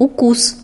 o CUS.